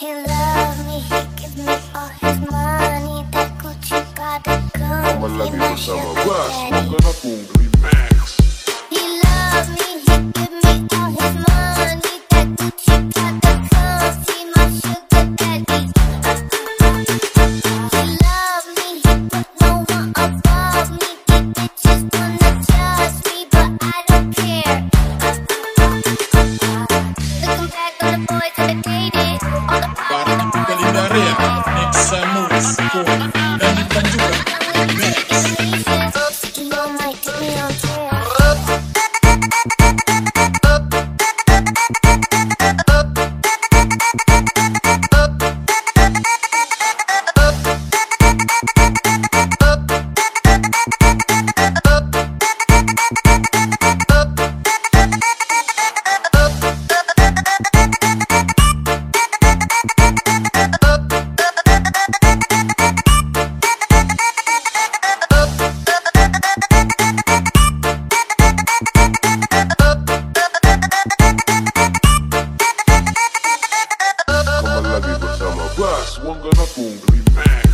He loved me, he give me all his money. That Gucci got a gun. I'ma love you for summer. Smoking up on me, man. Рекс, Микса, Мурс, Кот. Bang.